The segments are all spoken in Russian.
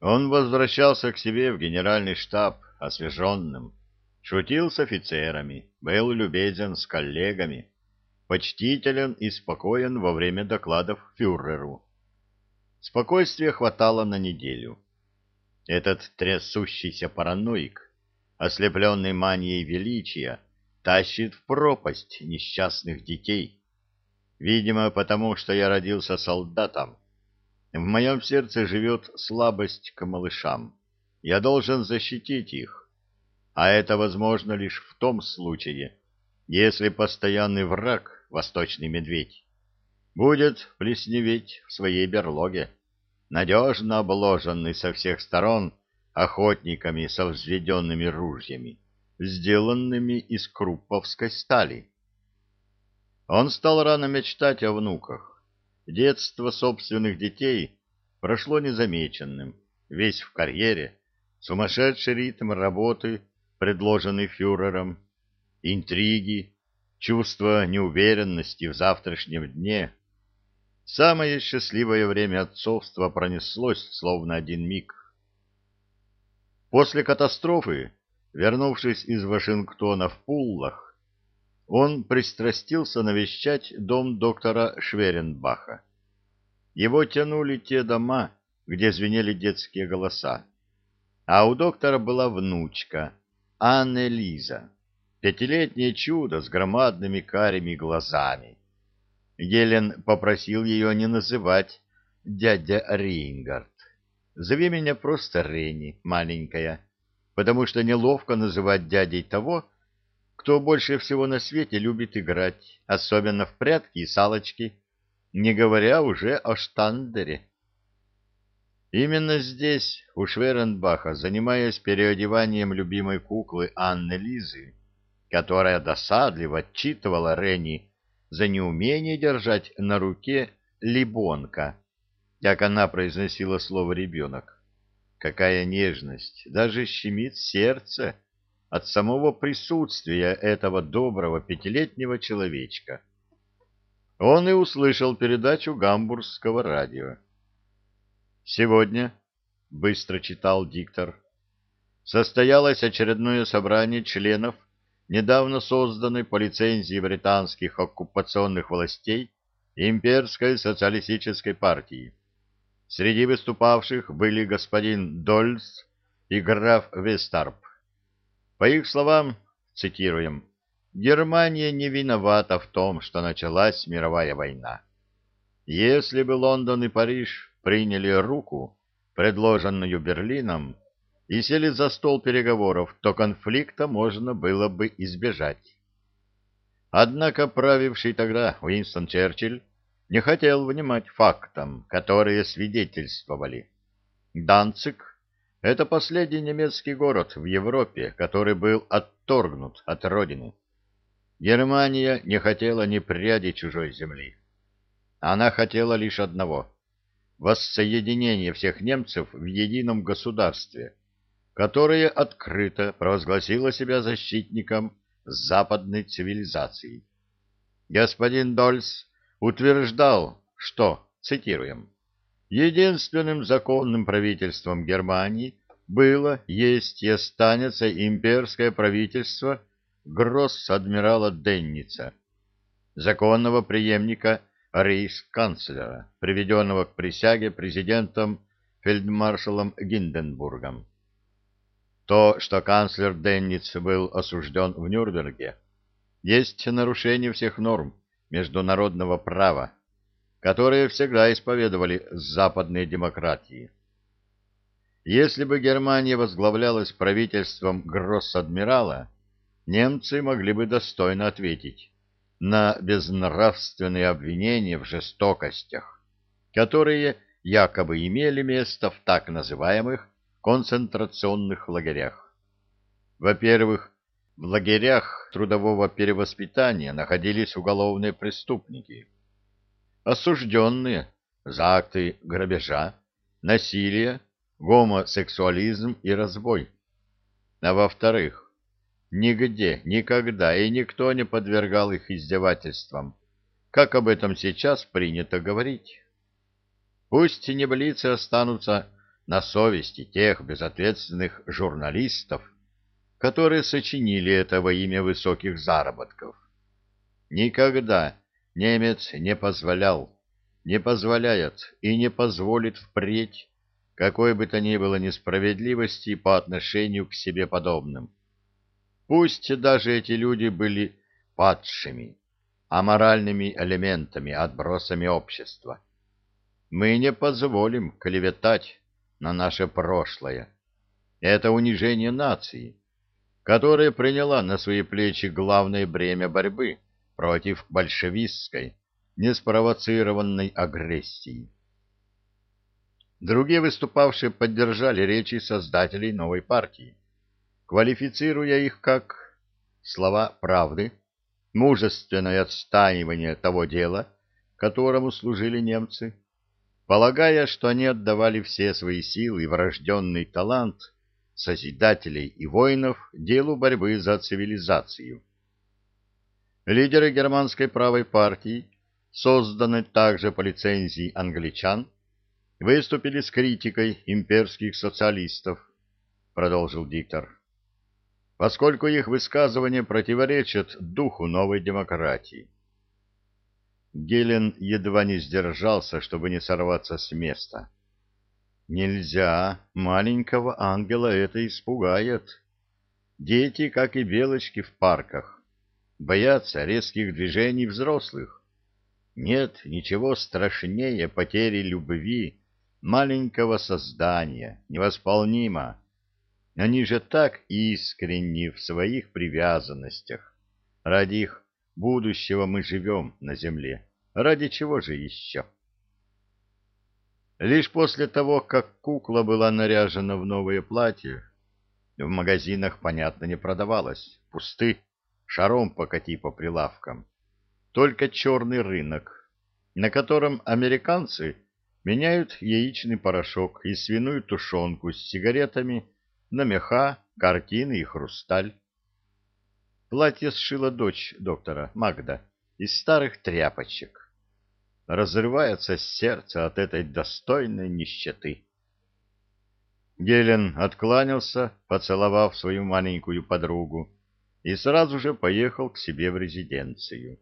Он возвращался к себе в генеральный штаб освеженным, шутил с офицерами, был любезен с коллегами, почтителен и спокоен во время докладов фюреру. Спокойствия хватало на неделю. Этот трясущийся параноик, ослепленный манией величия, тащит в пропасть несчастных детей. Видимо, потому что я родился солдатом. В моем сердце живет слабость к малышам. Я должен защитить их. А это возможно лишь в том случае, если постоянный враг, восточный медведь, будет плесневеть в своей берлоге, надежно обложенный со всех сторон охотниками со взведенными ружьями сделанными из крупповской стали. Он стал рано мечтать о внуках. Детство собственных детей прошло незамеченным, весь в карьере, сумасшедший ритм работы, предложенный фюрером, интриги, чувство неуверенности в завтрашнем дне. Самое счастливое время отцовства пронеслось, словно один миг. После катастрофы Вернувшись из Вашингтона в Пуллах, он пристрастился навещать дом доктора Шверенбаха. Его тянули те дома, где звенели детские голоса. А у доктора была внучка, Анна Лиза, пятилетнее чудо с громадными карими глазами. Елен попросил ее не называть дядя Рейнгард. «Зови меня просто Ренни, маленькая» потому что неловко называть дядей того, кто больше всего на свете любит играть, особенно в прятки и салочки, не говоря уже о штандере. Именно здесь, у Шверенбаха, занимаясь переодеванием любимой куклы Анны Лизы, которая досадливо отчитывала Ренни за неумение держать на руке либонка, как она произносила слово «ребенок», Какая нежность, даже щемит сердце от самого присутствия этого доброго пятилетнего человечка. Он и услышал передачу гамбургского радио. «Сегодня», — быстро читал диктор, — «состоялось очередное собрание членов недавно созданной по лицензии британских оккупационных властей Имперской социалистической партии. Среди выступавших были господин Дольс и граф Вестарп. По их словам, цитируем, «Германия не виновата в том, что началась мировая война. Если бы Лондон и Париж приняли руку, предложенную Берлином, и сели за стол переговоров, то конфликта можно было бы избежать. Однако правивший тогда Уинстон Черчилль не хотел внимать фактам, которые свидетельствовали. Данцик — это последний немецкий город в Европе, который был отторгнут от родины. Германия не хотела ни пряди чужой земли. Она хотела лишь одного — воссоединение всех немцев в едином государстве, которое открыто провозгласило себя защитником западной цивилизации. Господин Дольс утверждал, что, цитируем, «единственным законным правительством Германии было, есть и останется имперское правительство гросс-адмирала Денница, законного преемника рейхсканцлера, приведенного к присяге президентом фельдмаршалом Гинденбургом. То, что канцлер Денниц был осужден в Нюрнберге, есть нарушение всех норм, международного права, которые всегда исповедовали западные демократии. Если бы Германия возглавлялась правительством гросс-адмирала, немцы могли бы достойно ответить на безнравственные обвинения в жестокостях, которые якобы имели место в так называемых концентрационных лагерях. Во-первых, в лагерях трудового перевоспитания находились уголовные преступники, осужденные за акты грабежа, насилия, гомосексуализм и разбой. А во-вторых, нигде, никогда и никто не подвергал их издевательствам, как об этом сейчас принято говорить. Пусть небылицы останутся на совести тех безответственных журналистов, которые сочинили это во имя высоких заработков. Никогда немец не позволял, не позволяет и не позволит впредь какой бы то ни было несправедливости по отношению к себе подобным. Пусть даже эти люди были падшими, аморальными элементами, отбросами общества. Мы не позволим клеветать на наше прошлое. Это унижение нации, которая приняла на свои плечи главное бремя борьбы против большевистской, неспровоцированной агрессии. Другие выступавшие поддержали речи создателей новой партии, квалифицируя их как слова правды, мужественное отстаивание того дела, которому служили немцы, полагая, что они отдавали все свои силы и врожденный талант созидателей и воинов делу борьбы за цивилизацию. Лидеры германской правой партии, созданной также по лицензии англичан, выступили с критикой имперских социалистов, продолжил диктор, поскольку их высказывания противоречат духу новой демократии. Гелен едва не сдержался, чтобы не сорваться с места. Нельзя, маленького ангела это испугает. Дети, как и белочки в парках, боятся резких движений взрослых. Нет ничего страшнее потери любви маленького создания, невосполнимо. Они же так искренни в своих привязанностях. Ради их будущего мы живем на земле. Ради чего же еще? Лишь после того, как кукла была наряжена в новое платье, в магазинах, понятно, не продавалось. Пусты, шаром покати по прилавкам. Только черный рынок, на котором американцы меняют яичный порошок и свиную тушенку с сигаретами на меха, картины и хрусталь. Платье сшила дочь доктора, Магда, из старых тряпочек. Разрывается сердце от этой достойной нищеты. Гелен откланялся, поцеловав свою маленькую подругу, и сразу же поехал к себе в резиденцию.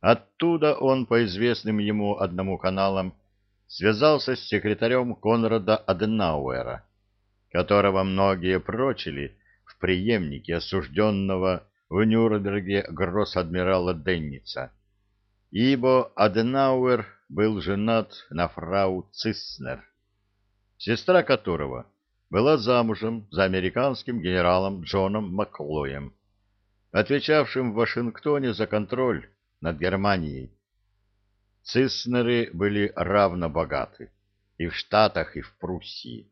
Оттуда он по известным ему одному каналам связался с секретарем Конрада Аденауэра, которого многие прочили в преемнике осужденного в Нюрнберге гросс-адмирала Денница, ибо Аденауэр был женат на фрау Циснер, сестра которого была замужем за американским генералом Джоном Маклоем, отвечавшим в Вашингтоне за контроль над Германией Циснеры были равно богаты и в Штатах, и в Пруссии.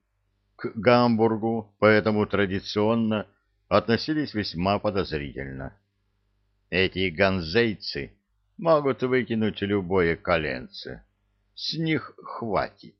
К Гамбургу поэтому традиционно относились весьма подозрительно. Эти ганзейцы могут выкинуть любое коленце. С них хватит.